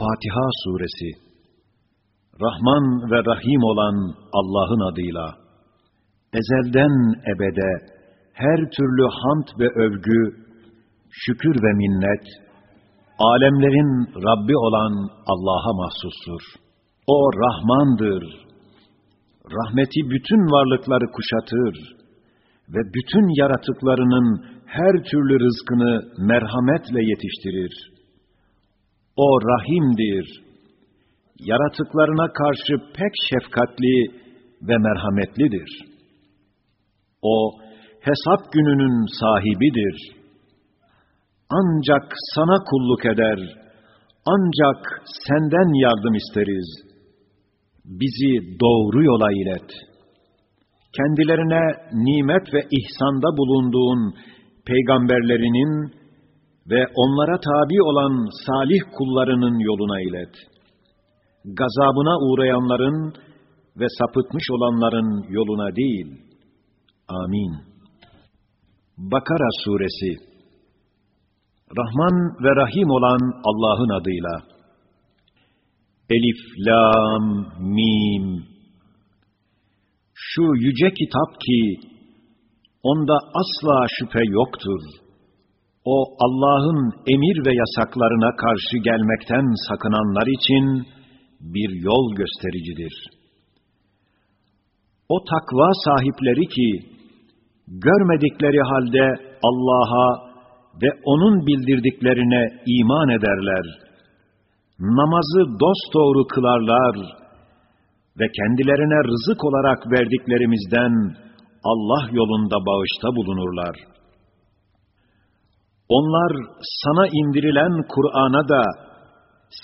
Fatiha Suresi Rahman ve Rahim olan Allah'ın adıyla ezelden ebede her türlü hamd ve övgü, şükür ve minnet, alemlerin Rabbi olan Allah'a mahsustur. O Rahmandır. Rahmeti bütün varlıkları kuşatır ve bütün yaratıklarının her türlü rızkını merhametle yetiştirir. O Rahim'dir. Yaratıklarına karşı pek şefkatli ve merhametlidir. O, hesap gününün sahibidir. Ancak sana kulluk eder, ancak senden yardım isteriz. Bizi doğru yola ilet. Kendilerine nimet ve ihsanda bulunduğun peygamberlerinin ve onlara tabi olan salih kullarının yoluna ilet. Gazabına uğrayanların ve sapıtmış olanların yoluna değil. Amin. Bakara Suresi Rahman ve Rahim olan Allah'ın adıyla Elif, Lam, Mim Şu yüce kitap ki onda asla şüphe yoktur. O Allah'ın emir ve yasaklarına karşı gelmekten sakınanlar için bir yol göstericidir. O takva sahipleri ki görmedikleri halde Allah'a ve O'nun bildirdiklerine iman ederler. Namazı dosdoğru kılarlar ve kendilerine rızık olarak verdiklerimizden Allah yolunda bağışta bulunurlar. Onlar sana indirilen Kur'an'a da,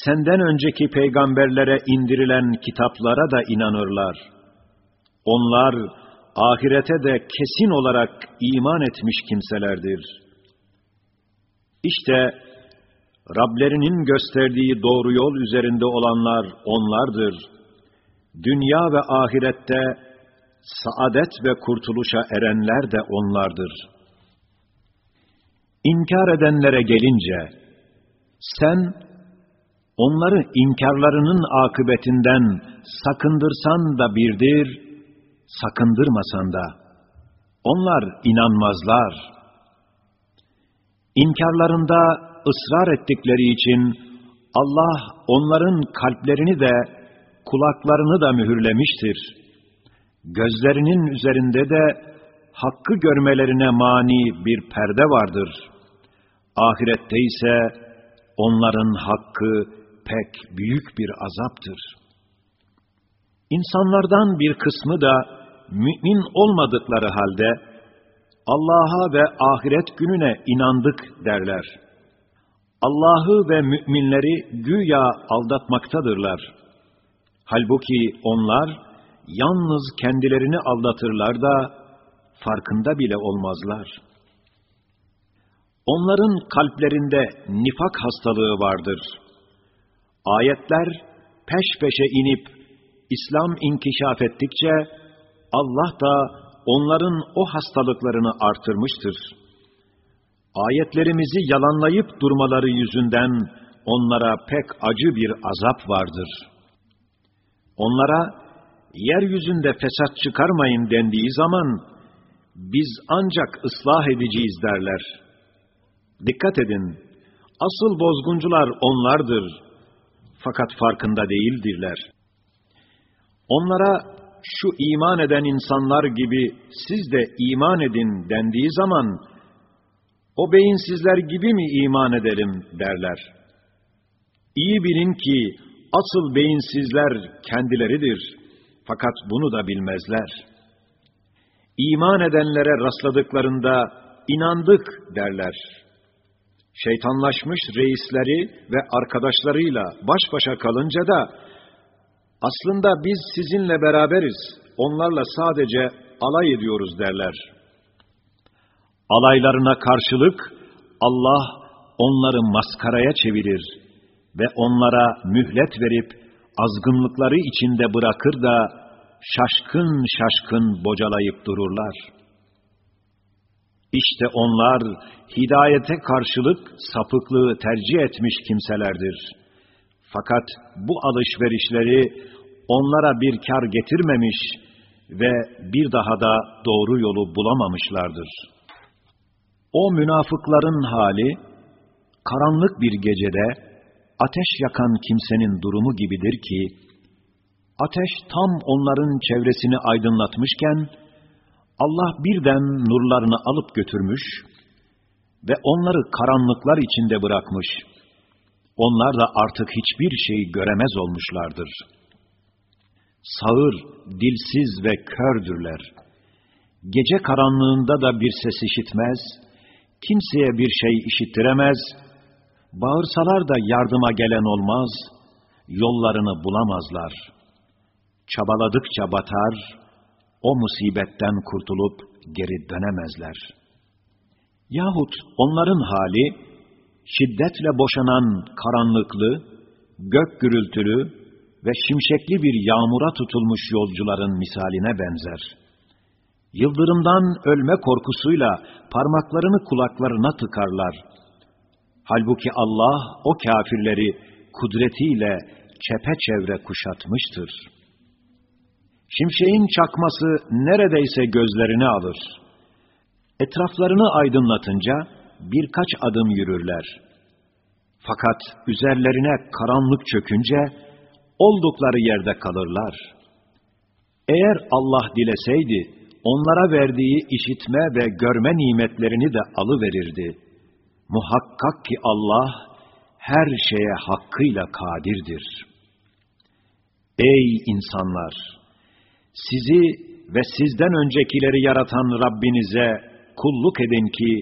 senden önceki peygamberlere indirilen kitaplara da inanırlar. Onlar, ahirete de kesin olarak iman etmiş kimselerdir. İşte, Rablerinin gösterdiği doğru yol üzerinde olanlar onlardır. Dünya ve ahirette saadet ve kurtuluşa erenler de onlardır. İnkar edenlere gelince, sen, onları inkarlarının akıbetinden sakındırsan da birdir, sakındırmasan da, onlar inanmazlar. İnkarlarında ısrar ettikleri için, Allah onların kalplerini de, kulaklarını da mühürlemiştir.'' gözlerinin üzerinde de hakkı görmelerine mani bir perde vardır. Ahirette ise onların hakkı pek büyük bir azaptır. İnsanlardan bir kısmı da mümin olmadıkları halde Allah'a ve ahiret gününe inandık derler. Allah'ı ve müminleri güya aldatmaktadırlar. Halbuki onlar yalnız kendilerini aldatırlar da farkında bile olmazlar. Onların kalplerinde nifak hastalığı vardır. Ayetler peş peşe inip İslam inkişaf ettikçe Allah da onların o hastalıklarını artırmıştır. Ayetlerimizi yalanlayıp durmaları yüzünden onlara pek acı bir azap vardır. Onlara yeryüzünde fesat çıkarmayın dendiği zaman, biz ancak ıslah edeceğiz derler. Dikkat edin, asıl bozguncular onlardır, fakat farkında değildirler. Onlara şu iman eden insanlar gibi siz de iman edin dendiği zaman, o beyinsizler gibi mi iman edelim derler. İyi bilin ki asıl beyinsizler kendileridir.'' Fakat bunu da bilmezler. İman edenlere rastladıklarında inandık derler. Şeytanlaşmış reisleri ve arkadaşlarıyla baş başa kalınca da aslında biz sizinle beraberiz, onlarla sadece alay ediyoruz derler. Alaylarına karşılık Allah onları maskaraya çevirir ve onlara mühlet verip azgınlıkları içinde bırakır da şaşkın şaşkın bocalayıp dururlar. İşte onlar hidayete karşılık sapıklığı tercih etmiş kimselerdir. Fakat bu alışverişleri onlara bir kar getirmemiş ve bir daha da doğru yolu bulamamışlardır. O münafıkların hali, karanlık bir gecede ateş yakan kimsenin durumu gibidir ki, ateş tam onların çevresini aydınlatmışken, Allah birden nurlarını alıp götürmüş ve onları karanlıklar içinde bırakmış. Onlar da artık hiçbir şeyi göremez olmuşlardır. Sağır, dilsiz ve kördürler. Gece karanlığında da bir ses işitmez, kimseye bir şey işittiremez, bağırsalar da yardıma gelen olmaz, yollarını bulamazlar. Çabaladıkça batar, o musibetten kurtulup geri dönemezler. Yahut onların hali, şiddetle boşanan karanlıklı, gök gürültülü ve şimşekli bir yağmura tutulmuş yolcuların misaline benzer. Yıldırımdan ölme korkusuyla parmaklarını kulaklarına tıkarlar. Halbuki Allah o kafirleri kudretiyle çepeçevre kuşatmıştır. Şimşeğin çakması neredeyse gözlerini alır. Etraflarını aydınlatınca birkaç adım yürürler. Fakat üzerlerine karanlık çökünce oldukları yerde kalırlar. Eğer Allah dileseydi, onlara verdiği işitme ve görme nimetlerini de alıverirdi. Muhakkak ki Allah her şeye hakkıyla kadirdir. Ey insanlar! Sizi ve sizden öncekileri yaratan Rabbinize kulluk edin ki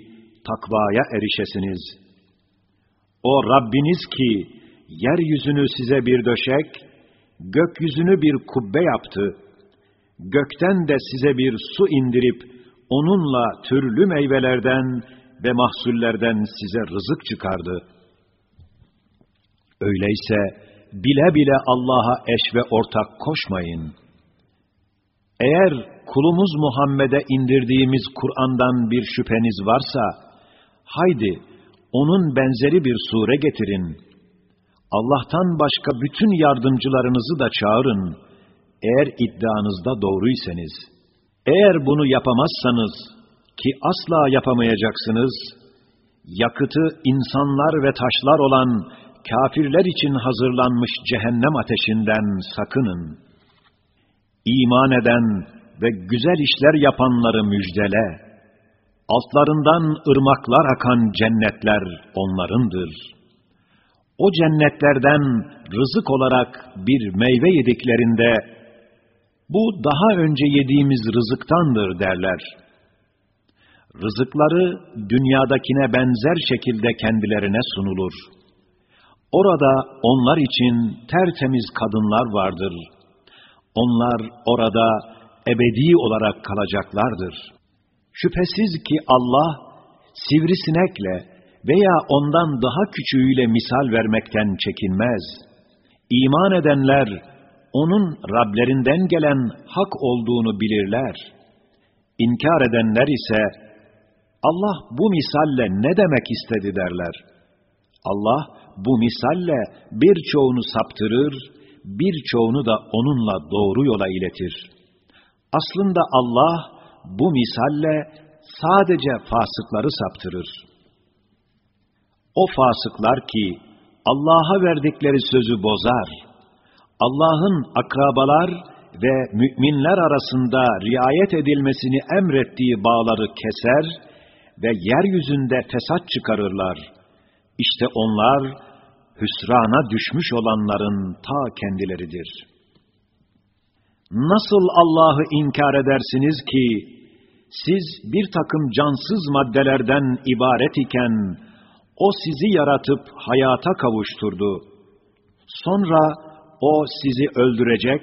takvaya erişesiniz. O Rabbiniz ki yeryüzünü size bir döşek, gökyüzünü bir kubbe yaptı. Gökten de size bir su indirip, onunla türlü meyvelerden ve mahsullerden size rızık çıkardı. Öyleyse bile bile Allah'a eş ve ortak koşmayın. Eğer kulumuz Muhammed'e indirdiğimiz Kur'an'dan bir şüpheniz varsa, haydi onun benzeri bir sure getirin. Allah'tan başka bütün yardımcılarınızı da çağırın, eğer iddianızda doğruysanız. Eğer bunu yapamazsanız, ki asla yapamayacaksınız, yakıtı insanlar ve taşlar olan kafirler için hazırlanmış cehennem ateşinden sakının. İman eden ve güzel işler yapanları müjdele. Altlarından ırmaklar akan cennetler onlarındır. O cennetlerden rızık olarak bir meyve yediklerinde, bu daha önce yediğimiz rızıktandır derler.'' Rızıkları dünyadakine benzer şekilde kendilerine sunulur. Orada onlar için tertemiz kadınlar vardır. Onlar orada ebedi olarak kalacaklardır. Şüphesiz ki Allah sivrisinekle veya ondan daha küçüğüyle misal vermekten çekinmez. İman edenler onun Rablerinden gelen hak olduğunu bilirler. İnkar edenler ise Allah bu misalle ne demek istedi derler. Allah bu misalle birçoğunu saptırır, birçoğunu da onunla doğru yola iletir. Aslında Allah bu misalle sadece fasıkları saptırır. O fasıklar ki Allah'a verdikleri sözü bozar, Allah'ın akrabalar ve müminler arasında riayet edilmesini emrettiği bağları keser ve yeryüzünde fesat çıkarırlar. İşte onlar hüsrana düşmüş olanların ta kendileridir. Nasıl Allah'ı inkar edersiniz ki, siz bir takım cansız maddelerden ibaret iken, o sizi yaratıp hayata kavuşturdu. Sonra o sizi öldürecek,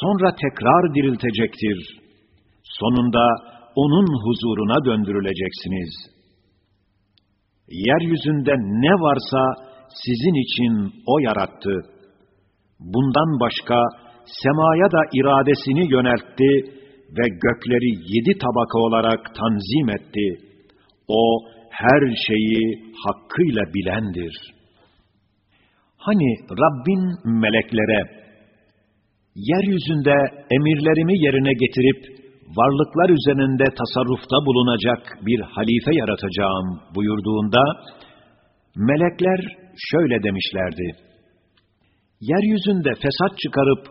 sonra tekrar diriltecektir. Sonunda onun huzuruna döndürüleceksiniz. Yeryüzünde ne varsa sizin için o yarattı. Bundan başka semaya da iradesini yöneltti ve gökleri yedi tabaka olarak tanzim etti. O her şeyi hakkıyla bilendir. Hani Rabbin meleklere, yeryüzünde emirlerimi yerine getirip, varlıklar üzerinde tasarrufta bulunacak bir halife yaratacağım buyurduğunda, melekler şöyle demişlerdi. Yeryüzünde fesat çıkarıp,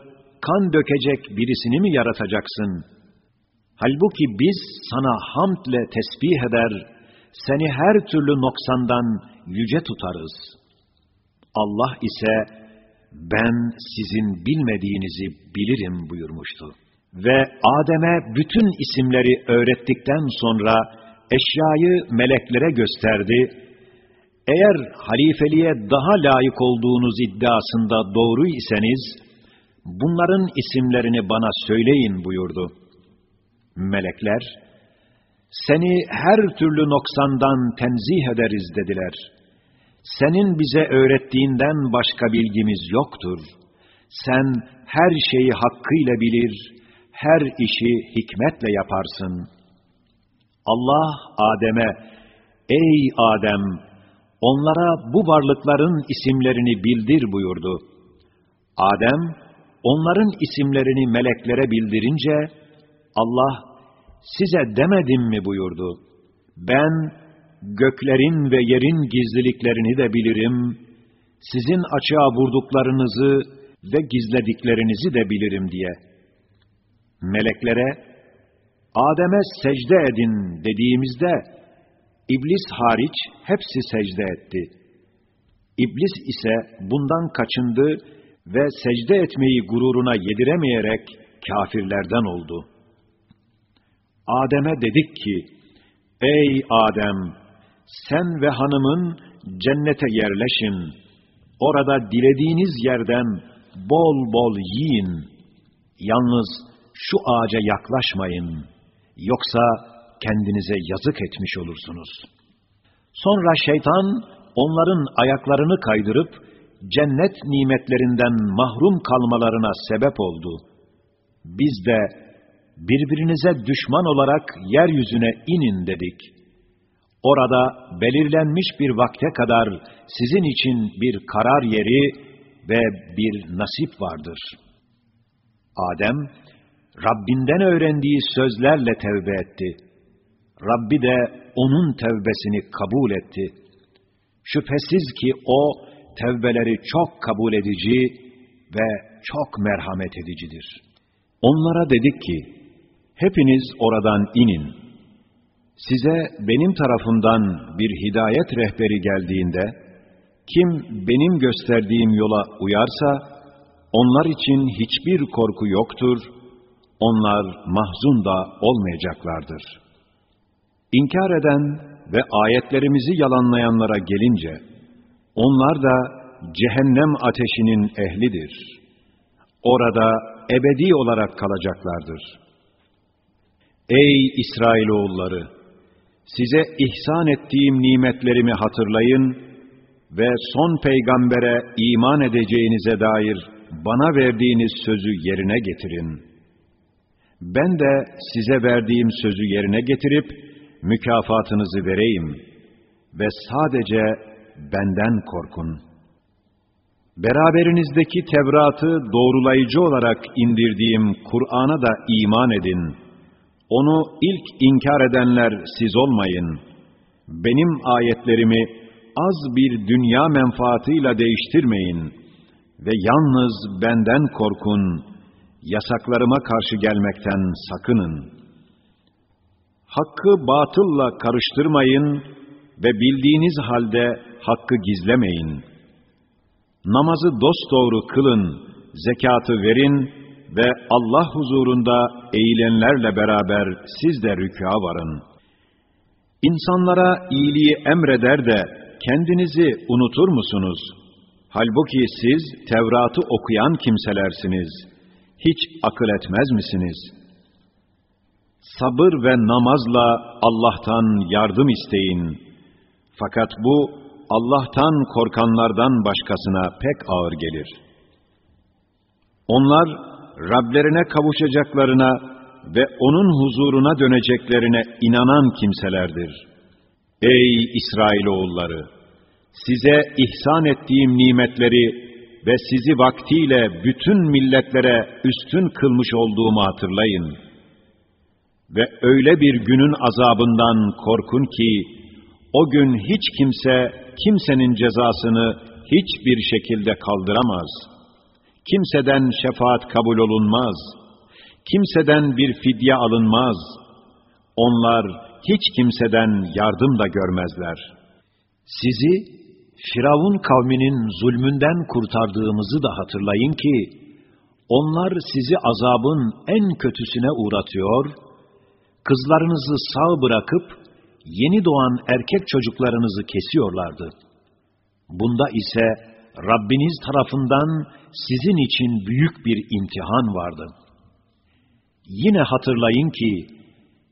kan dökecek birisini mi yaratacaksın? Halbuki biz sana hamdle tesbih eder, seni her türlü noksandan yüce tutarız. Allah ise ben sizin bilmediğinizi bilirim buyurmuştu. Ve Adem'e bütün isimleri öğrettikten sonra eşyayı meleklere gösterdi. Eğer halifeliğe daha layık olduğunuz iddiasında doğru iseniz, bunların isimlerini bana söyleyin buyurdu. Melekler, seni her türlü noksandan tenzih ederiz dediler. Senin bize öğrettiğinden başka bilgimiz yoktur. Sen her şeyi hakkıyla bilir, her işi hikmetle yaparsın. Allah Adem'e, ey Adem, onlara bu varlıkların isimlerini bildir buyurdu. Adem, onların isimlerini meleklere bildirince, Allah size demedim mi buyurdu. Ben göklerin ve yerin gizliliklerini de bilirim, sizin açığa vurduklarınızı ve gizlediklerinizi de bilirim diye. Meleklere, Adem'e secde edin dediğimizde, İblis hariç hepsi secde etti. İblis ise bundan kaçındı ve secde etmeyi gururuna yediremeyerek kafirlerden oldu.'' Adem'e dedik ki, Ey Adem, sen ve hanımın cennete yerleşin. Orada dilediğiniz yerden bol bol yiyin. Yalnız şu ağaca yaklaşmayın. Yoksa kendinize yazık etmiş olursunuz. Sonra şeytan onların ayaklarını kaydırıp cennet nimetlerinden mahrum kalmalarına sebep oldu. Biz de birbirinize düşman olarak yeryüzüne inin dedik. Orada belirlenmiş bir vakte kadar sizin için bir karar yeri ve bir nasip vardır. Adem, Rabbinden öğrendiği sözlerle tevbe etti. Rabbi de onun tevbesini kabul etti. Şüphesiz ki o, tevbeleri çok kabul edici ve çok merhamet edicidir. Onlara dedik ki, hepiniz oradan inin. Size benim tarafımdan bir hidayet rehberi geldiğinde, kim benim gösterdiğim yola uyarsa, onlar için hiçbir korku yoktur, onlar mahzun da olmayacaklardır. İnkar eden ve ayetlerimizi yalanlayanlara gelince, onlar da cehennem ateşinin ehlidir. Orada ebedi olarak kalacaklardır.'' Ey İsrailoğulları! Size ihsan ettiğim nimetlerimi hatırlayın ve son peygambere iman edeceğinize dair bana verdiğiniz sözü yerine getirin. Ben de size verdiğim sözü yerine getirip mükafatınızı vereyim ve sadece benden korkun. Beraberinizdeki Tevrat'ı doğrulayıcı olarak indirdiğim Kur'an'a da iman edin.'' Onu ilk inkar edenler siz olmayın. Benim ayetlerimi az bir dünya menfaatıyla değiştirmeyin ve yalnız benden korkun, yasaklarıma karşı gelmekten sakının. Hakkı batılla karıştırmayın ve bildiğiniz halde hakkı gizlemeyin. Namazı dosdoğru kılın, zekatı verin ve Allah huzurunda eğilenlerle beraber siz de rükûa varın. İnsanlara iyiliği emreder de kendinizi unutur musunuz? Halbuki siz Tevrat'ı okuyan kimselersiniz. Hiç akıl etmez misiniz? Sabır ve namazla Allah'tan yardım isteyin. Fakat bu Allah'tan korkanlardan başkasına pek ağır gelir. Onlar Rablerine kavuşacaklarına ve O'nun huzuruna döneceklerine inanan kimselerdir. Ey İsrailoğulları! Size ihsan ettiğim nimetleri ve sizi vaktiyle bütün milletlere üstün kılmış olduğumu hatırlayın. Ve öyle bir günün azabından korkun ki, o gün hiç kimse kimsenin cezasını hiçbir şekilde kaldıramaz. Kimseden şefaat kabul olunmaz. Kimseden bir fidye alınmaz. Onlar hiç kimseden yardım da görmezler. Sizi Firavun kavminin zulmünden kurtardığımızı da hatırlayın ki, onlar sizi azabın en kötüsüne uğratıyor, kızlarınızı sağ bırakıp, yeni doğan erkek çocuklarınızı kesiyorlardı. Bunda ise Rabbiniz tarafından sizin için büyük bir imtihan vardı. Yine hatırlayın ki,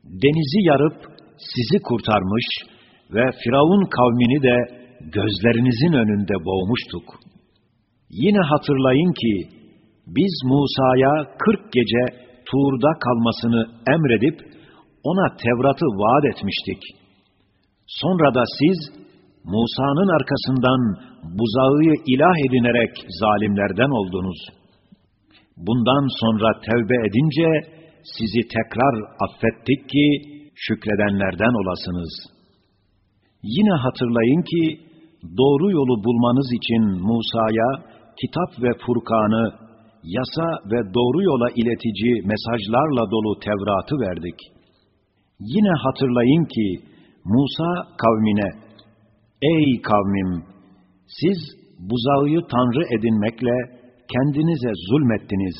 denizi yarıp sizi kurtarmış ve Firavun kavmini de gözlerinizin önünde boğmuştuk. Yine hatırlayın ki, biz Musa'ya kırk gece Tur'da kalmasını emredip, ona Tevrat'ı vaat etmiştik. Sonra da siz, Musa'nın arkasından buzağı ilah edinerek zalimlerden oldunuz. Bundan sonra tevbe edince, sizi tekrar affettik ki, şükredenlerden olasınız. Yine hatırlayın ki, doğru yolu bulmanız için Musa'ya kitap ve Furkan'ı, yasa ve doğru yola iletici mesajlarla dolu Tevrat'ı verdik. Yine hatırlayın ki Musa kavmine, Ey kavmim! Siz buzağı tanrı edinmekle kendinize zulmettiniz.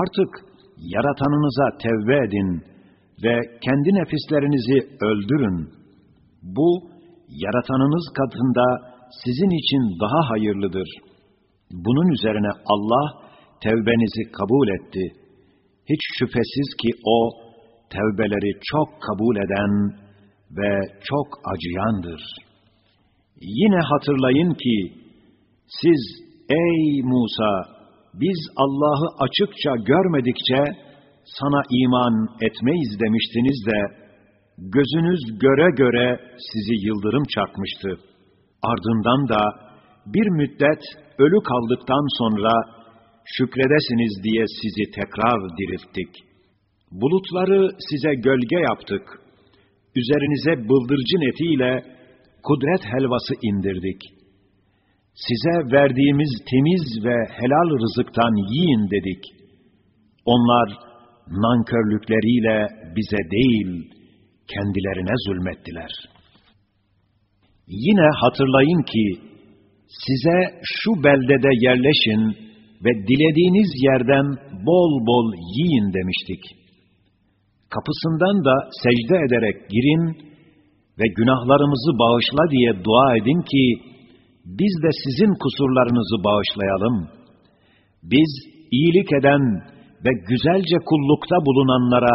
Artık yaratanınıza tevbe edin ve kendi nefislerinizi öldürün. Bu, yaratanınız katında sizin için daha hayırlıdır. Bunun üzerine Allah tevbenizi kabul etti. Hiç şüphesiz ki O, tevbeleri çok kabul eden ve çok acıyandır. Yine hatırlayın ki, siz ey Musa, biz Allah'ı açıkça görmedikçe sana iman etmeyiz demiştiniz de, gözünüz göre göre sizi yıldırım çarpmıştı. Ardından da bir müddet ölü kaldıktan sonra şükredesiniz diye sizi tekrar dirilttik. Bulutları size gölge yaptık. Üzerinize bıldırcın etiyle kudret helvası indirdik. Size verdiğimiz temiz ve helal rızıktan yiyin dedik. Onlar nankörlükleriyle bize değil, kendilerine zulmettiler. Yine hatırlayın ki, size şu beldede yerleşin ve dilediğiniz yerden bol bol yiyin demiştik. Kapısından da secde ederek girin ve günahlarımızı bağışla diye dua edin ki, biz de sizin kusurlarınızı bağışlayalım. Biz iyilik eden ve güzelce kullukta bulunanlara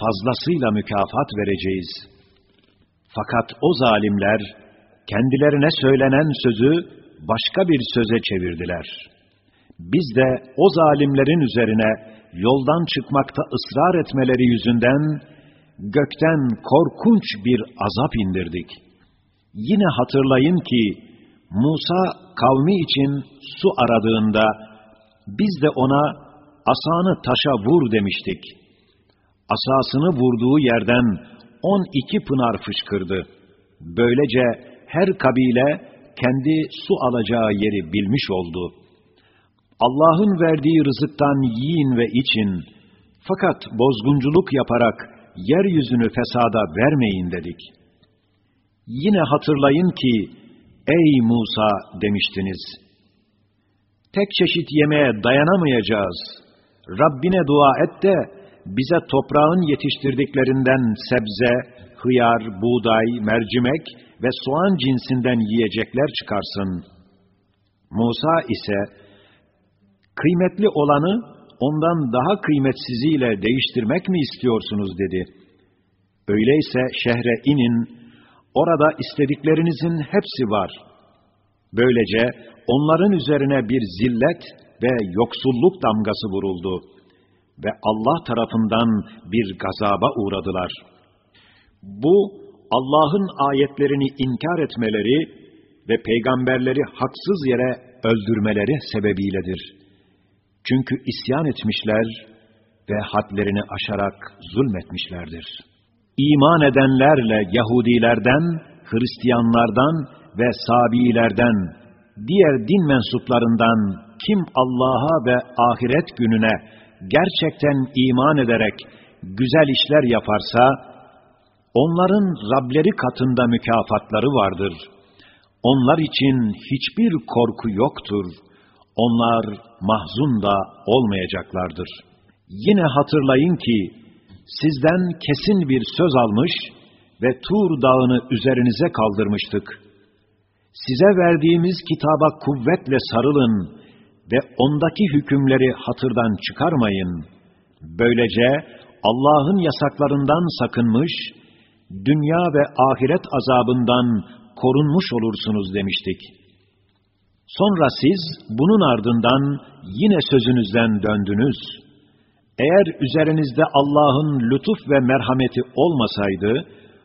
fazlasıyla mükafat vereceğiz. Fakat o zalimler kendilerine söylenen sözü başka bir söze çevirdiler. Biz de o zalimlerin üzerine yoldan çıkmakta ısrar etmeleri yüzünden gökten korkunç bir azap indirdik. Yine hatırlayın ki Musa kavmi için su aradığında biz de ona asanı taşa vur demiştik asasını vurduğu yerden on iki pınar fışkırdı. Böylece her kabile kendi su alacağı yeri bilmiş oldu. Allah'ın verdiği rızıktan yiyin ve için, fakat bozgunculuk yaparak yeryüzünü fesada vermeyin dedik. Yine hatırlayın ki, ey Musa demiştiniz, tek çeşit yemeğe dayanamayacağız, Rabbine dua et de, bize toprağın yetiştirdiklerinden sebze, hıyar, buğday, mercimek ve soğan cinsinden yiyecekler çıkarsın. Musa ise, kıymetli olanı ondan daha kıymetsiziyle değiştirmek mi istiyorsunuz dedi. Öyleyse şehre inin, orada istediklerinizin hepsi var. Böylece onların üzerine bir zillet ve yoksulluk damgası vuruldu.'' ve Allah tarafından bir gazaba uğradılar. Bu, Allah'ın ayetlerini inkar etmeleri ve peygamberleri haksız yere öldürmeleri sebebiyledir. Çünkü isyan etmişler ve hadlerini aşarak zulmetmişlerdir. İman edenlerle Yahudilerden, Hristiyanlardan ve Sabiilerden, diğer din mensuplarından kim Allah'a ve ahiret gününe gerçekten iman ederek güzel işler yaparsa, onların Rableri katında mükafatları vardır. Onlar için hiçbir korku yoktur. Onlar mahzun da olmayacaklardır. Yine hatırlayın ki, sizden kesin bir söz almış ve Tur dağını üzerinize kaldırmıştık. Size verdiğimiz kitaba kuvvetle sarılın ve ondaki hükümleri hatırdan çıkarmayın. Böylece Allah'ın yasaklarından sakınmış, dünya ve ahiret azabından korunmuş olursunuz demiştik. Sonra siz bunun ardından yine sözünüzden döndünüz. Eğer üzerinizde Allah'ın lütuf ve merhameti olmasaydı,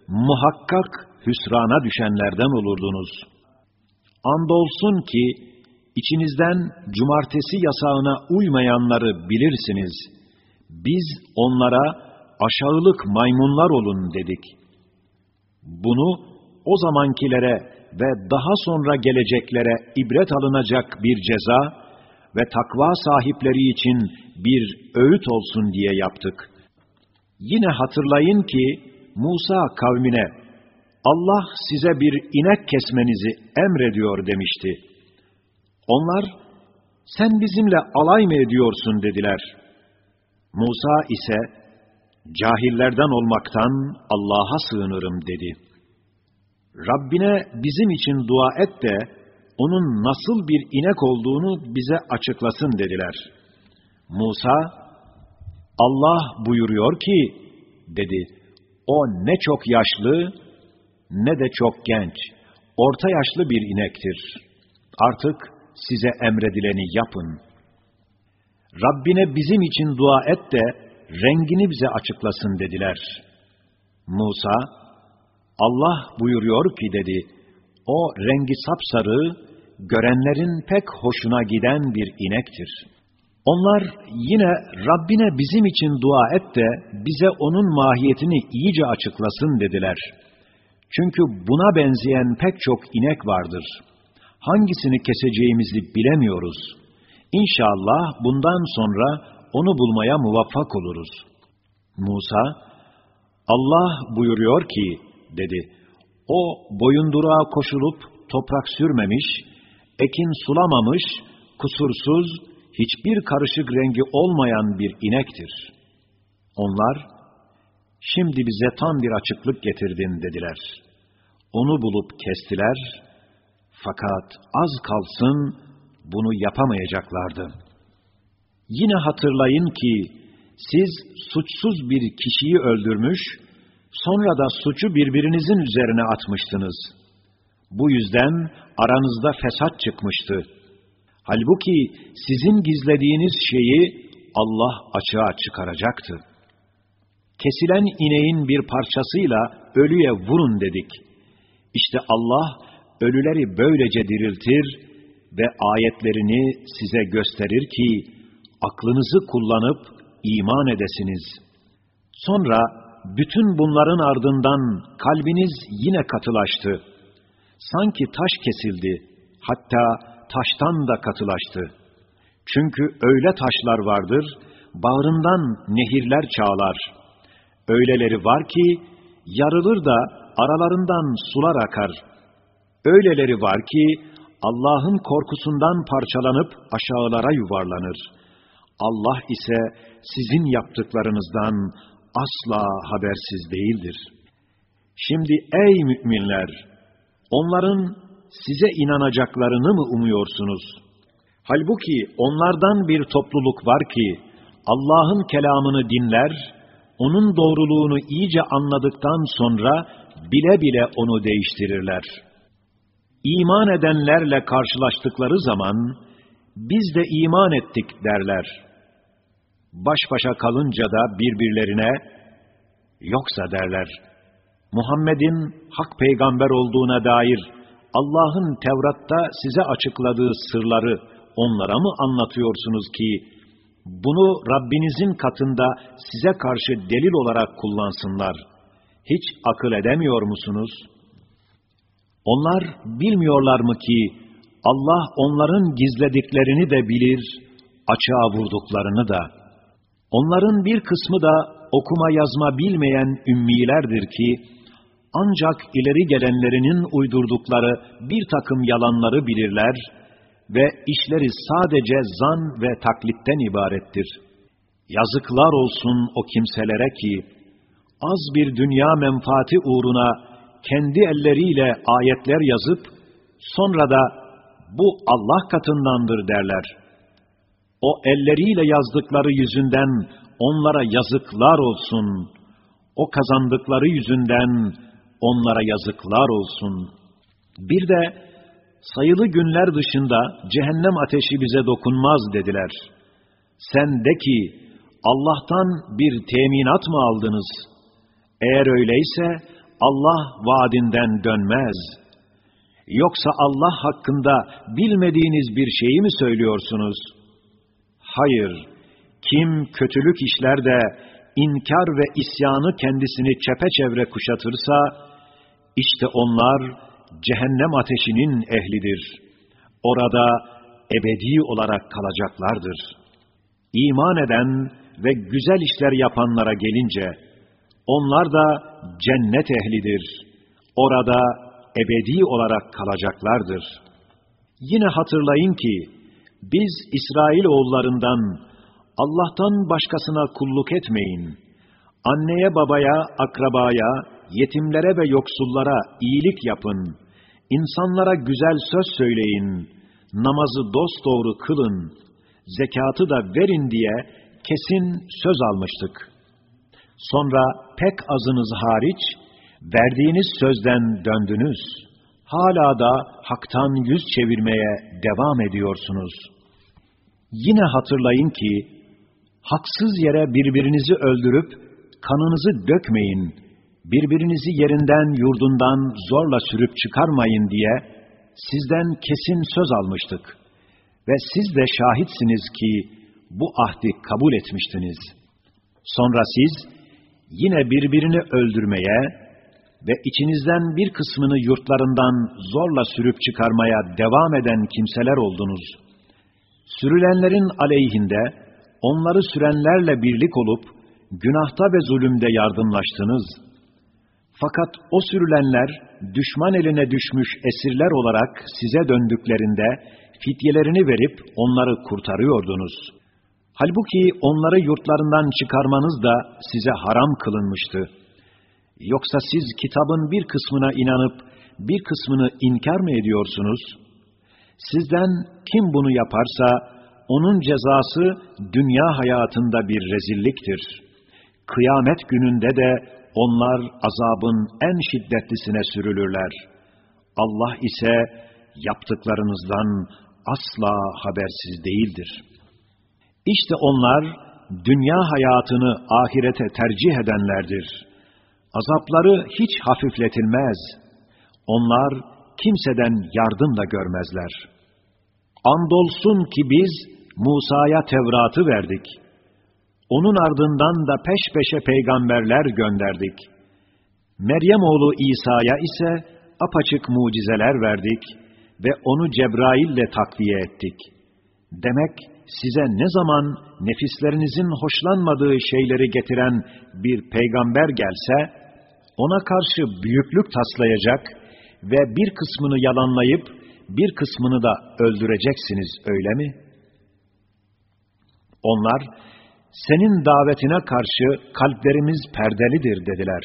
muhakkak hüsrana düşenlerden olurdunuz. Andolsun ki, içinizden cumartesi yasağına uymayanları bilirsiniz. Biz onlara aşağılık maymunlar olun dedik. Bunu o zamankilere ve daha sonra geleceklere ibret alınacak bir ceza ve takva sahipleri için bir öğüt olsun diye yaptık. Yine hatırlayın ki Musa kavmine Allah size bir inek kesmenizi emrediyor demişti. Onlar sen bizimle alay mı ediyorsun dediler. Musa ise cahillerden olmaktan Allah'a sığınırım dedi. Rabbine bizim için dua et de onun nasıl bir inek olduğunu bize açıklasın dediler. Musa, Allah buyuruyor ki, dedi, o ne çok yaşlı ne de çok genç, orta yaşlı bir inektir. Artık size emredileni yapın. Rabbine bizim için dua et de rengini bize açıklasın dediler. Musa, Allah buyuruyor ki dedi, o rengi sapsarı, görenlerin pek hoşuna giden bir inektir. Onlar yine Rabbine bizim için dua et de bize onun mahiyetini iyice açıklasın dediler. Çünkü buna benzeyen pek çok inek vardır. Hangisini keseceğimizi bilemiyoruz. İnşallah bundan sonra onu bulmaya muvaffak oluruz. Musa, Allah buyuruyor ki, dedi. O boyunduruğa koşulup toprak sürmemiş, ekin sulamamış, kusursuz, hiçbir karışık rengi olmayan bir inektir. Onlar, şimdi bize tam bir açıklık getirdin dediler. Onu bulup kestiler, fakat az kalsın bunu yapamayacaklardı. Yine hatırlayın ki, siz suçsuz bir kişiyi öldürmüş, Sonra da suçu birbirinizin üzerine atmıştınız. Bu yüzden aranızda fesat çıkmıştı. Halbuki sizin gizlediğiniz şeyi Allah açığa çıkaracaktı. Kesilen ineğin bir parçasıyla ölüye vurun dedik. İşte Allah ölüleri böylece diriltir ve ayetlerini size gösterir ki aklınızı kullanıp iman edesiniz. Sonra bütün bunların ardından kalbiniz yine katılaştı. Sanki taş kesildi, hatta taştan da katılaştı. Çünkü öyle taşlar vardır, bağrından nehirler çağlar. Öyleleri var ki, yarılır da aralarından sular akar. Öyleleri var ki, Allah'ın korkusundan parçalanıp aşağılara yuvarlanır. Allah ise sizin yaptıklarınızdan asla habersiz değildir. Şimdi ey müminler, onların size inanacaklarını mı umuyorsunuz? Halbuki onlardan bir topluluk var ki, Allah'ın kelamını dinler, onun doğruluğunu iyice anladıktan sonra bile bile onu değiştirirler. İman edenlerle karşılaştıkları zaman, biz de iman ettik derler baş başa kalınca da birbirlerine, yoksa derler, Muhammed'in hak peygamber olduğuna dair Allah'ın Tevrat'ta size açıkladığı sırları onlara mı anlatıyorsunuz ki, bunu Rabbinizin katında size karşı delil olarak kullansınlar. Hiç akıl edemiyor musunuz? Onlar bilmiyorlar mı ki, Allah onların gizlediklerini de bilir, açığa vurduklarını da. Onların bir kısmı da okuma yazma bilmeyen ümmilerdir ki, ancak ileri gelenlerinin uydurdukları bir takım yalanları bilirler ve işleri sadece zan ve taklitten ibarettir. Yazıklar olsun o kimselere ki, az bir dünya menfaati uğruna kendi elleriyle ayetler yazıp, sonra da bu Allah katındandır derler. O elleriyle yazdıkları yüzünden onlara yazıklar olsun. O kazandıkları yüzünden onlara yazıklar olsun. Bir de sayılı günler dışında cehennem ateşi bize dokunmaz dediler. Sen de ki Allah'tan bir teminat mı aldınız? Eğer öyleyse Allah vaadinden dönmez. Yoksa Allah hakkında bilmediğiniz bir şeyi mi söylüyorsunuz? Hayır, kim kötülük işler de inkar ve isyanı kendisini çepeçevre kuşatırsa, işte onlar cehennem ateşinin ehlidir. Orada ebedi olarak kalacaklardır. İman eden ve güzel işler yapanlara gelince, onlar da cennet ehlidir. Orada ebedi olarak kalacaklardır. Yine hatırlayın ki, biz İsrail oğullarından Allah'tan başkasına kulluk etmeyin. Anneye babaya, akrabaya, yetimlere ve yoksullara iyilik yapın. İnsanlara güzel söz söyleyin. Namazı dosdoğru kılın. Zekatı da verin diye kesin söz almıştık. Sonra pek azınız hariç, verdiğiniz sözden döndünüz. Hala da haktan yüz çevirmeye devam ediyorsunuz. Yine hatırlayın ki, haksız yere birbirinizi öldürüp, kanınızı dökmeyin, birbirinizi yerinden yurdundan zorla sürüp çıkarmayın diye, sizden kesin söz almıştık. Ve siz de şahitsiniz ki, bu ahdi kabul etmiştiniz. Sonra siz, yine birbirini öldürmeye ve içinizden bir kısmını yurtlarından zorla sürüp çıkarmaya devam eden kimseler oldunuz. Sürülenlerin aleyhinde, onları sürenlerle birlik olup, günahta ve zulümde yardımlaştınız. Fakat o sürülenler, düşman eline düşmüş esirler olarak size döndüklerinde, fityelerini verip onları kurtarıyordunuz. Halbuki onları yurtlarından çıkarmanız da size haram kılınmıştı. Yoksa siz kitabın bir kısmına inanıp, bir kısmını inkar mı ediyorsunuz? Sizden kim bunu yaparsa, onun cezası dünya hayatında bir rezilliktir. Kıyamet gününde de onlar azabın en şiddetlisine sürülürler. Allah ise yaptıklarınızdan asla habersiz değildir. İşte onlar dünya hayatını ahirete tercih edenlerdir. Azapları hiç hafifletilmez. Onlar kimseden yardım da görmezler. Andolsun ki biz Musa'ya Tevrat'ı verdik. Onun ardından da peş peşe peygamberler gönderdik. Meryem oğlu İsa'ya ise apaçık mucizeler verdik ve onu Cebrail ile takviye ettik. Demek size ne zaman nefislerinizin hoşlanmadığı şeyleri getiren bir peygamber gelse, ona karşı büyüklük taslayacak ve bir kısmını yalanlayıp bir kısmını da öldüreceksiniz öyle mi?'' Onlar, senin davetine karşı kalplerimiz perdelidir dediler.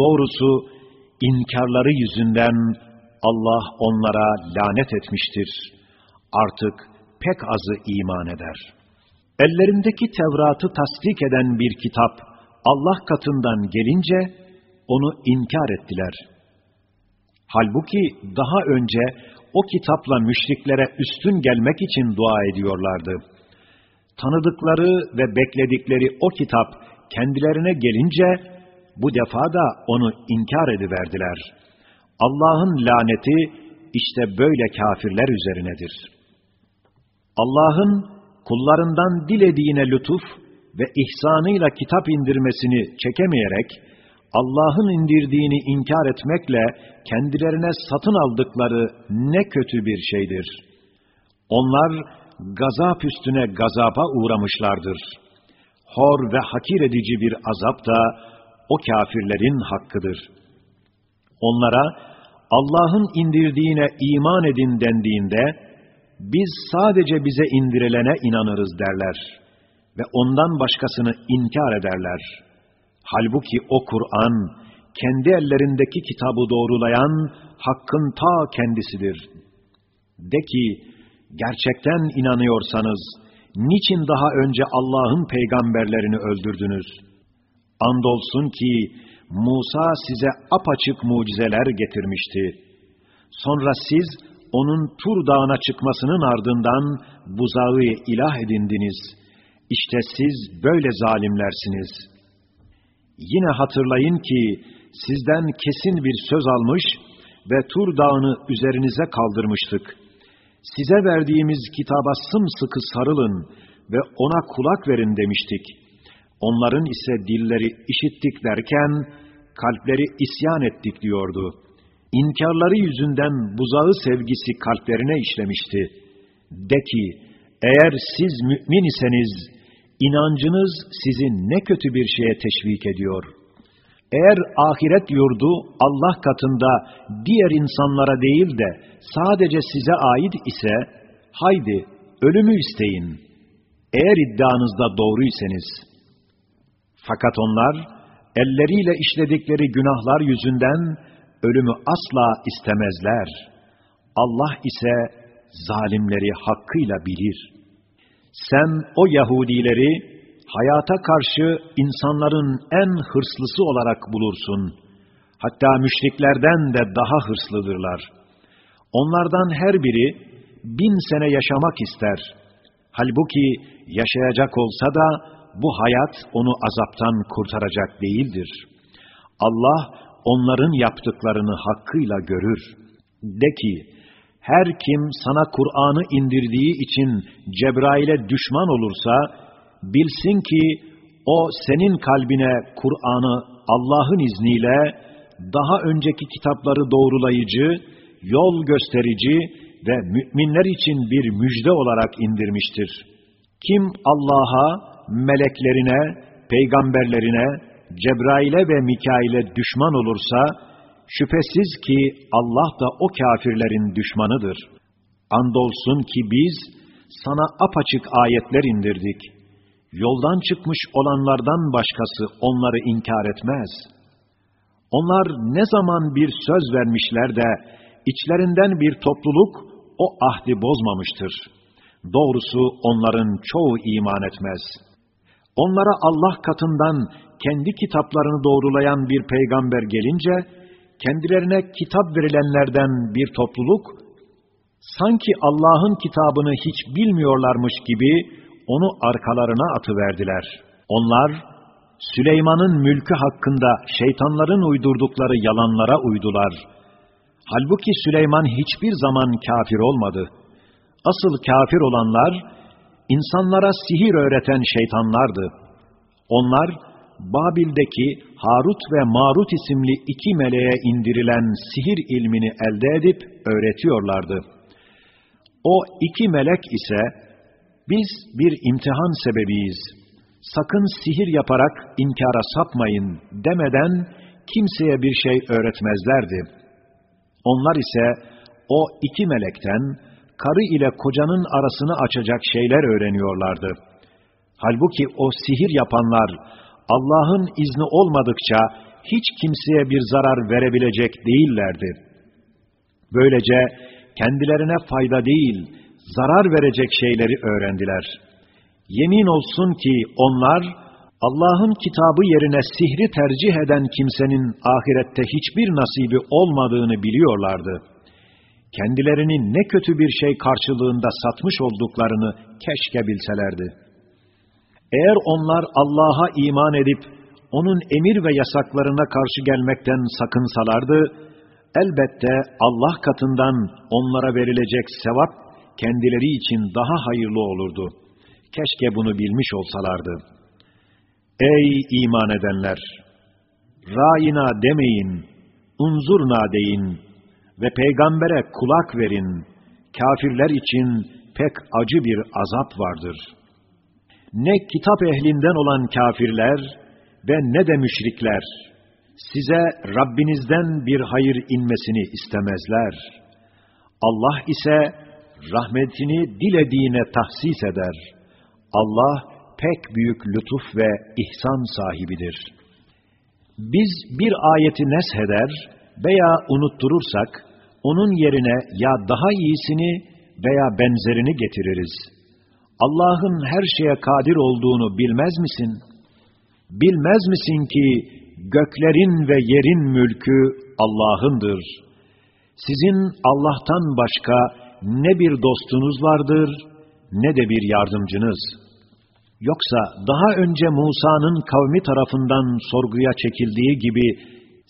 Doğrusu, inkarları yüzünden Allah onlara lanet etmiştir. Artık pek azı iman eder. Ellerindeki Tevrat'ı tasdik eden bir kitap Allah katından gelince onu inkar ettiler. Halbuki daha önce o kitapla müşriklere üstün gelmek için dua ediyorlardı tanıdıkları ve bekledikleri o kitap kendilerine gelince bu defa da onu inkar ediverdiler. Allah'ın laneti işte böyle kafirler üzerinedir. Allah'ın kullarından dilediğine lütuf ve ihsanıyla kitap indirmesini çekemeyerek, Allah'ın indirdiğini inkar etmekle kendilerine satın aldıkları ne kötü bir şeydir. Onlar gazap üstüne gazaba uğramışlardır. Hor ve hakir edici bir azap da o kafirlerin hakkıdır. Onlara Allah'ın indirdiğine iman edin dendiğinde, biz sadece bize indirilene inanırız derler ve ondan başkasını inkar ederler. Halbuki o Kur'an, kendi ellerindeki kitabı doğrulayan Hakk'ın ta kendisidir. De ki, gerçekten inanıyorsanız, niçin daha önce Allah'ın peygamberlerini öldürdünüz? Andolsun ki, Musa size apaçık mucizeler getirmişti. Sonra siz, onun Tur dağına çıkmasının ardından buzağı ilah edindiniz. İşte siz böyle zalimlersiniz. Yine hatırlayın ki, sizden kesin bir söz almış ve Tur dağını üzerinize kaldırmıştık. Size verdiğimiz kitaba sımsıkı sarılın ve ona kulak verin demiştik.'' Onların ise dilleri işittik derken, kalpleri isyan ettik diyordu. İnkarları yüzünden buzağı sevgisi kalplerine işlemişti. De ki, eğer siz mümin iseniz, inancınız sizi ne kötü bir şeye teşvik ediyor. Eğer ahiret yurdu Allah katında diğer insanlara değil de sadece size ait ise, haydi ölümü isteyin. Eğer iddianızda doğruysanız, fakat onlar elleriyle işledikleri günahlar yüzünden ölümü asla istemezler. Allah ise zalimleri hakkıyla bilir. Sen o Yahudileri hayata karşı insanların en hırslısı olarak bulursun. Hatta müşriklerden de daha hırslıdırlar. Onlardan her biri bin sene yaşamak ister. Halbuki yaşayacak olsa da bu hayat onu azaptan kurtaracak değildir. Allah onların yaptıklarını hakkıyla görür. De ki, her kim sana Kur'an'ı indirdiği için Cebrail'e düşman olursa, bilsin ki o senin kalbine Kur'an'ı Allah'ın izniyle daha önceki kitapları doğrulayıcı, yol gösterici ve müminler için bir müjde olarak indirmiştir. Kim Allah'a meleklerine, peygamberlerine, Cebrail'e ve Mikail'e düşman olursa, şüphesiz ki Allah da o kafirlerin düşmanıdır. Andolsun ki biz sana apaçık ayetler indirdik. Yoldan çıkmış olanlardan başkası onları inkar etmez. Onlar ne zaman bir söz vermişler de içlerinden bir topluluk o ahdi bozmamıştır. Doğrusu onların çoğu iman etmez.'' Onlara Allah katından kendi kitaplarını doğrulayan bir peygamber gelince, kendilerine kitap verilenlerden bir topluluk, sanki Allah'ın kitabını hiç bilmiyorlarmış gibi onu arkalarına atıverdiler. Onlar, Süleyman'ın mülkü hakkında şeytanların uydurdukları yalanlara uydular. Halbuki Süleyman hiçbir zaman kafir olmadı. Asıl kafir olanlar, insanlara sihir öğreten şeytanlardı. Onlar, Babil'deki Harut ve Marut isimli iki meleğe indirilen sihir ilmini elde edip öğretiyorlardı. O iki melek ise, biz bir imtihan sebebiyiz, sakın sihir yaparak inkara sapmayın demeden kimseye bir şey öğretmezlerdi. Onlar ise o iki melekten, karı ile kocanın arasını açacak şeyler öğreniyorlardı. Halbuki o sihir yapanlar Allah'ın izni olmadıkça hiç kimseye bir zarar verebilecek değillerdi. Böylece kendilerine fayda değil, zarar verecek şeyleri öğrendiler. Yemin olsun ki onlar, Allah'ın kitabı yerine sihri tercih eden kimsenin ahirette hiçbir nasibi olmadığını biliyorlardı.'' kendilerini ne kötü bir şey karşılığında satmış olduklarını keşke bilselerdi. Eğer onlar Allah'a iman edip, onun emir ve yasaklarına karşı gelmekten sakınsalardı, elbette Allah katından onlara verilecek sevap kendileri için daha hayırlı olurdu. Keşke bunu bilmiş olsalardı. Ey iman edenler! Ra'ina demeyin, unzurna deyin ve peygambere kulak verin. Kafirler için pek acı bir azap vardır. Ne kitap ehlinden olan kafirler ve ne de müşrikler, size Rabbinizden bir hayır inmesini istemezler. Allah ise rahmetini dilediğine tahsis eder. Allah pek büyük lütuf ve ihsan sahibidir. Biz bir ayeti nesheder veya unutturursak, onun yerine ya daha iyisini veya benzerini getiririz. Allah'ın her şeye kadir olduğunu bilmez misin? Bilmez misin ki göklerin ve yerin mülkü Allah'ındır. Sizin Allah'tan başka ne bir dostunuz vardır ne de bir yardımcınız. Yoksa daha önce Musa'nın kavmi tarafından sorguya çekildiği gibi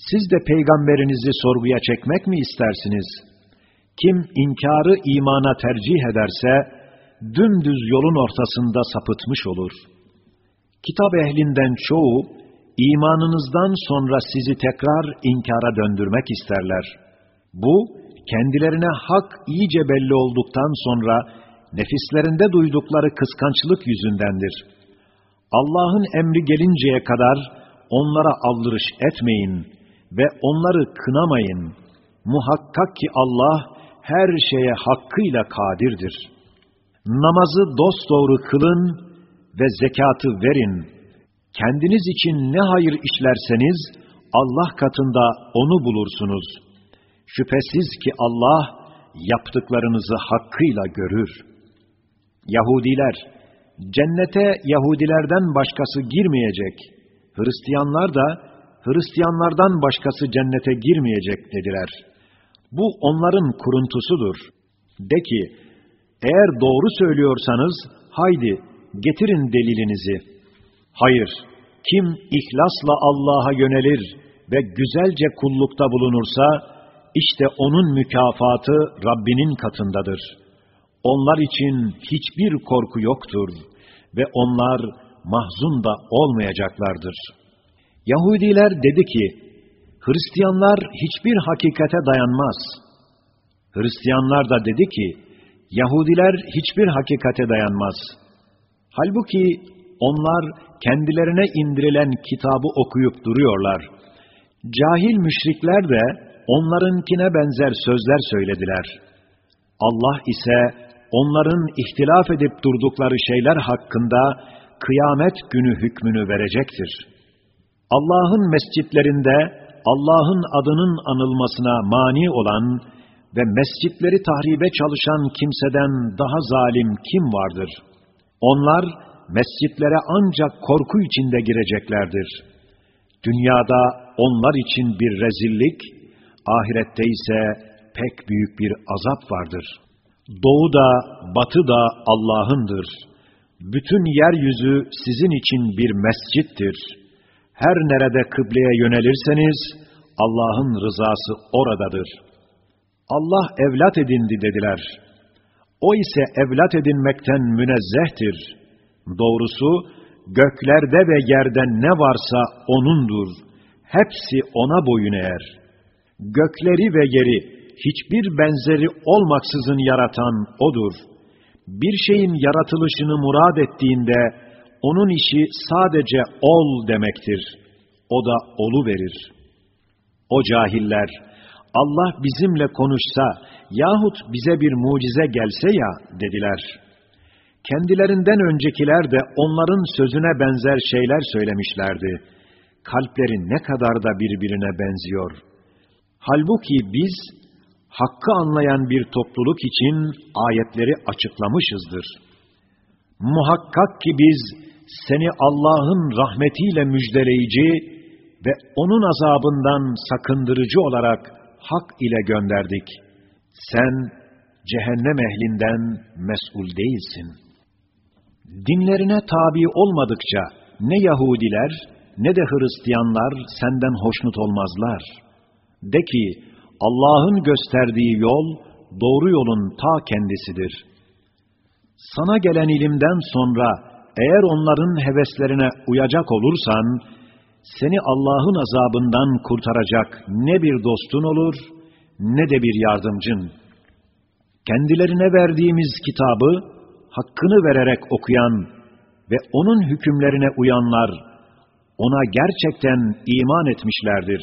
siz de peygamberinizi sorguya çekmek mi istersiniz? Kim inkarı imana tercih ederse dümdüz yolun ortasında sapıtmış olur. Kitap ehlinden çoğu imanınızdan sonra sizi tekrar inkara döndürmek isterler. Bu, kendilerine hak iyice belli olduktan sonra nefislerinde duydukları kıskançlık yüzündendir. Allah'ın emri gelinceye kadar onlara aldırış etmeyin ve onları kınamayın. Muhakkak ki Allah her şeye hakkıyla kadirdir. Namazı dosdoğru kılın ve zekatı verin.'' kendiniz için ne hayır işlerseniz, Allah katında onu bulursunuz. Şüphesiz ki Allah, yaptıklarınızı hakkıyla görür. Yahudiler, cennete Yahudilerden başkası girmeyecek, Hristiyanlar da, Hristiyanlardan başkası cennete girmeyecek dediler. Bu onların kuruntusudur. De ki, eğer doğru söylüyorsanız, haydi getirin delilinizi.'' Hayır, kim ihlasla Allah'a yönelir ve güzelce kullukta bulunursa, işte onun mükafatı Rabbinin katındadır. Onlar için hiçbir korku yoktur ve onlar mahzun da olmayacaklardır. Yahudiler dedi ki, Hristiyanlar hiçbir hakikate dayanmaz. Hristiyanlar da dedi ki, Yahudiler hiçbir hakikate dayanmaz. Halbuki onlar kendilerine indirilen kitabı okuyup duruyorlar. Cahil müşrikler de onlarınkine benzer sözler söylediler. Allah ise onların ihtilaf edip durdukları şeyler hakkında kıyamet günü hükmünü verecektir. Allah'ın mescitlerinde Allah'ın adının anılmasına mani olan ve mescitleri tahribe çalışan kimseden daha zalim kim vardır? Onlar, mescitlere ancak korku içinde gireceklerdir. Dünyada onlar için bir rezillik, ahirette ise pek büyük bir azap vardır. Doğu da, batı da Allah'ındır. Bütün yeryüzü sizin için bir mescittir. Her nerede kıbleye yönelirseniz, Allah'ın rızası oradadır. Allah evlat edindi dediler. O ise evlat edinmekten münezzehtir. Doğrusu, göklerde ve yerde ne varsa O'nundur. Hepsi O'na boyun eğer. Gökleri ve yeri hiçbir benzeri olmaksızın yaratan O'dur. Bir şeyin yaratılışını murad ettiğinde, onun işi sadece ol demektir. O da olu verir. O cahiller, Allah bizimle konuşsa yahut bize bir mucize gelse ya dediler.'' Kendilerinden öncekiler de onların sözüne benzer şeyler söylemişlerdi. Kalpleri ne kadar da birbirine benziyor. Halbuki biz, hakkı anlayan bir topluluk için ayetleri açıklamışızdır. Muhakkak ki biz, seni Allah'ın rahmetiyle müjdeleyici ve onun azabından sakındırıcı olarak hak ile gönderdik. Sen, cehennem ehlinden mesul değilsin.'' Dinlerine tabi olmadıkça ne Yahudiler ne de Hristiyanlar senden hoşnut olmazlar. De ki, Allah'ın gösterdiği yol, doğru yolun ta kendisidir. Sana gelen ilimden sonra, eğer onların heveslerine uyacak olursan, seni Allah'ın azabından kurtaracak ne bir dostun olur, ne de bir yardımcın. Kendilerine verdiğimiz kitabı, hakkını vererek okuyan ve onun hükümlerine uyanlar, ona gerçekten iman etmişlerdir.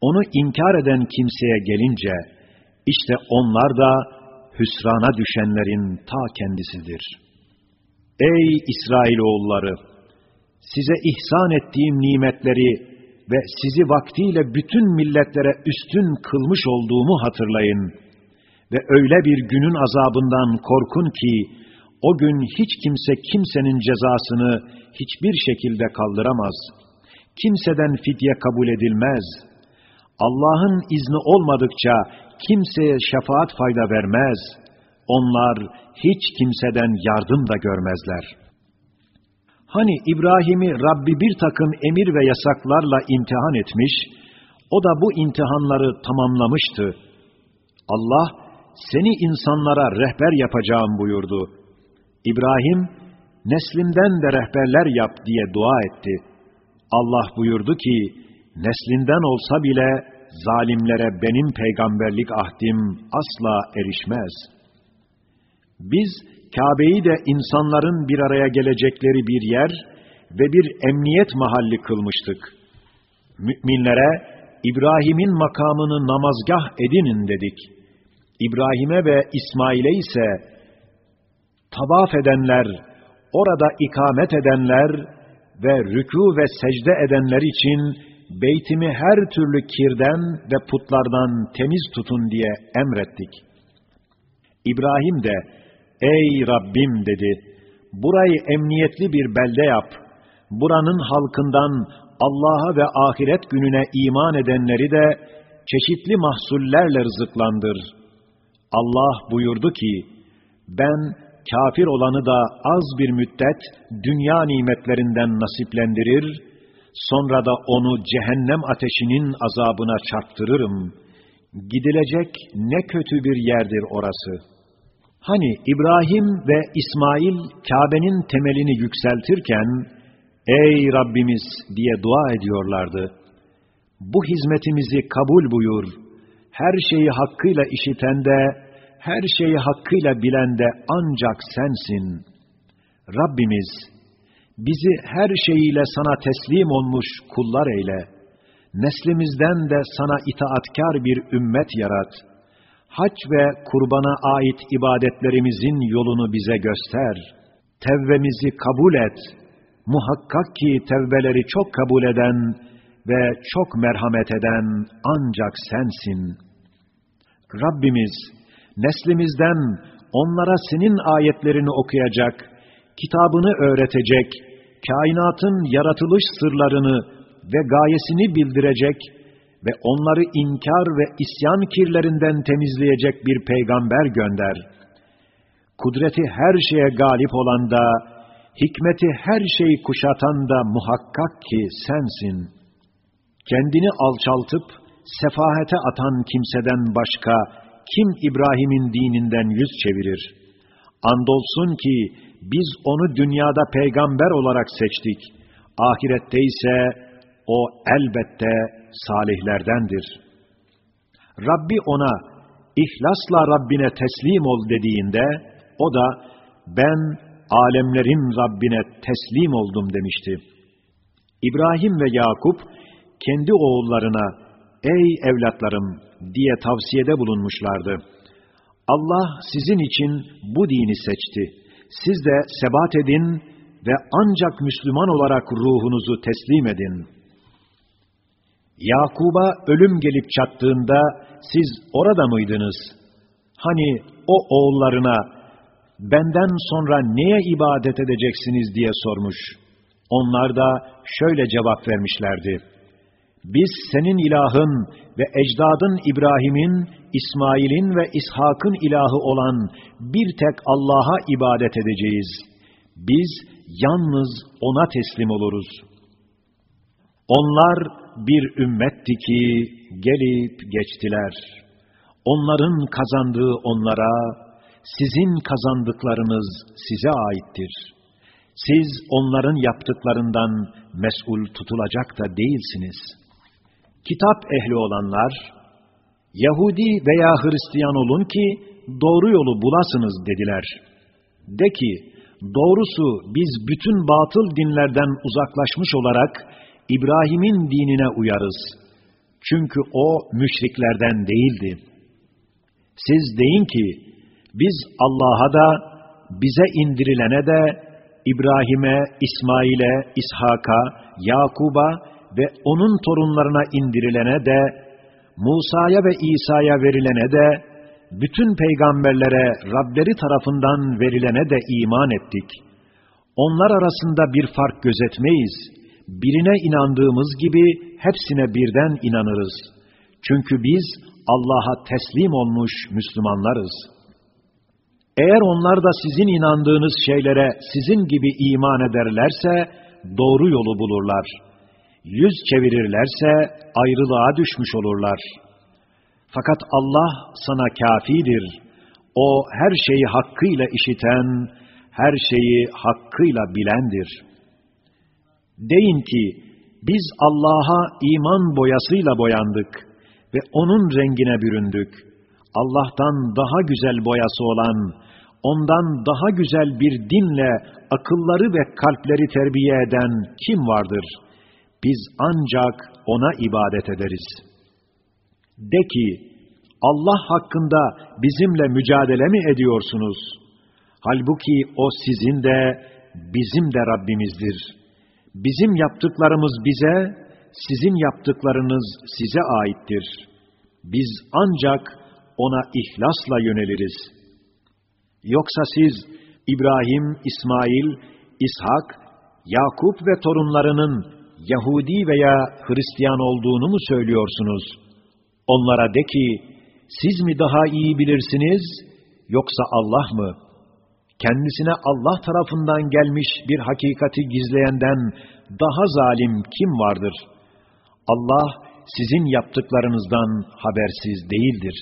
Onu inkar eden kimseye gelince, işte onlar da hüsrana düşenlerin ta kendisidir. Ey İsrailoğulları! Size ihsan ettiğim nimetleri ve sizi vaktiyle bütün milletlere üstün kılmış olduğumu hatırlayın. Ve öyle bir günün azabından korkun ki, o gün hiç kimse kimsenin cezasını hiçbir şekilde kaldıramaz. Kimseden fidye kabul edilmez. Allah'ın izni olmadıkça kimseye şefaat fayda vermez. Onlar hiç kimseden yardım da görmezler. Hani İbrahim'i Rabbi bir takım emir ve yasaklarla imtihan etmiş, o da bu imtihanları tamamlamıştı. Allah, seni insanlara rehber yapacağım buyurdu. İbrahim, neslimden de rehberler yap diye dua etti. Allah buyurdu ki, neslinden olsa bile zalimlere benim peygamberlik ahdim asla erişmez. Biz Kabe'yi de insanların bir araya gelecekleri bir yer ve bir emniyet mahalli kılmıştık. Müminlere İbrahim'in makamını namazgah edinin dedik. İbrahim'e ve İsmail'e ise tavaf edenler, orada ikamet edenler ve rükû ve secde edenler için beytimi her türlü kirden ve putlardan temiz tutun diye emrettik. İbrahim de, ey Rabbim dedi, burayı emniyetli bir belde yap, buranın halkından Allah'a ve ahiret gününe iman edenleri de çeşitli mahsullerle rızıklandır. Allah buyurdu ki, ben kafir olanı da az bir müddet dünya nimetlerinden nasiplendirir, sonra da onu cehennem ateşinin azabına çarptırırım. Gidilecek ne kötü bir yerdir orası. Hani İbrahim ve İsmail Kabe'nin temelini yükseltirken, Ey Rabbimiz diye dua ediyorlardı. Bu hizmetimizi kabul buyur. Her şeyi hakkıyla işiten de, her şeyi hakkıyla bilen de ancak sensin. Rabbimiz, bizi her şeyiyle sana teslim olmuş kullar eyle. Neslimizden de sana itaatkar bir ümmet yarat. Hac ve kurbana ait ibadetlerimizin yolunu bize göster. Tevvemizi kabul et. Muhakkak ki tevbeleri çok kabul eden ve çok merhamet eden ancak sensin. Rabbimiz, neslimizden onlara senin ayetlerini okuyacak, kitabını öğretecek, kainatın yaratılış sırlarını ve gayesini bildirecek ve onları inkar ve isyan kirlerinden temizleyecek bir peygamber gönder. Kudreti her şeye galip olan da, hikmeti her şeyi kuşatan da muhakkak ki sensin. Kendini alçaltıp, sefahete atan kimseden başka, kim İbrahim'in dininden yüz çevirir? Andolsun ki biz onu dünyada peygamber olarak seçtik. Ahirette ise o elbette salihlerdendir. Rabbi ona ihlasla Rabbine teslim ol dediğinde o da ben alemlerin Rabbine teslim oldum demişti. İbrahim ve Yakup kendi oğullarına ey evlatlarım diye tavsiyede bulunmuşlardı. Allah sizin için bu dini seçti. Siz de sebat edin ve ancak Müslüman olarak ruhunuzu teslim edin. Yakub'a ölüm gelip çattığında siz orada mıydınız? Hani o oğullarına benden sonra neye ibadet edeceksiniz diye sormuş. Onlar da şöyle cevap vermişlerdi. Biz senin ilahın ve ecdadın İbrahim'in, İsmail'in ve İshak'ın ilahı olan bir tek Allah'a ibadet edeceğiz. Biz yalnız O'na teslim oluruz. Onlar bir ümmetti ki gelip geçtiler. Onların kazandığı onlara, sizin kazandıklarınız size aittir. Siz onların yaptıklarından mesul tutulacak da değilsiniz. Kitap ehli olanlar, Yahudi veya Hristiyan olun ki doğru yolu bulasınız dediler. De ki, doğrusu biz bütün batıl dinlerden uzaklaşmış olarak İbrahim'in dinine uyarız. Çünkü o müşriklerden değildi. Siz deyin ki, biz Allah'a da, bize indirilene de, İbrahim'e, İsmail'e, İshak'a, Yakub'a ve onun torunlarına indirilene de, Musa'ya ve İsa'ya verilene de, bütün peygamberlere Rableri tarafından verilene de iman ettik. Onlar arasında bir fark gözetmeyiz. Birine inandığımız gibi hepsine birden inanırız. Çünkü biz Allah'a teslim olmuş Müslümanlarız. Eğer onlar da sizin inandığınız şeylere sizin gibi iman ederlerse doğru yolu bulurlar. Yüz çevirirlerse ayrılığa düşmüş olurlar.'' Fakat Allah sana kafidir. O her şeyi hakkıyla işiten, her şeyi hakkıyla bilendir. Deyin ki, biz Allah'a iman boyasıyla boyandık ve O'nun rengine büründük. Allah'tan daha güzel boyası olan, ondan daha güzel bir dinle akılları ve kalpleri terbiye eden kim vardır? Biz ancak O'na ibadet ederiz.'' De ki, Allah hakkında bizimle mücadele mi ediyorsunuz? Halbuki o sizin de, bizim de Rabbimizdir. Bizim yaptıklarımız bize, sizin yaptıklarınız size aittir. Biz ancak ona ihlasla yöneliriz. Yoksa siz İbrahim, İsmail, İshak, Yakup ve torunlarının Yahudi veya Hristiyan olduğunu mu söylüyorsunuz?' Onlara de ki, siz mi daha iyi bilirsiniz, yoksa Allah mı? Kendisine Allah tarafından gelmiş bir hakikati gizleyenden daha zalim kim vardır? Allah sizin yaptıklarınızdan habersiz değildir.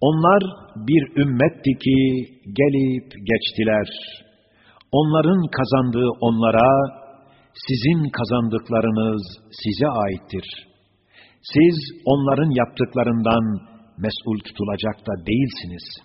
Onlar bir ümmetti ki gelip geçtiler. Onların kazandığı onlara, sizin kazandıklarınız size aittir.'' Siz onların yaptıklarından mesul tutulacak da değilsiniz.''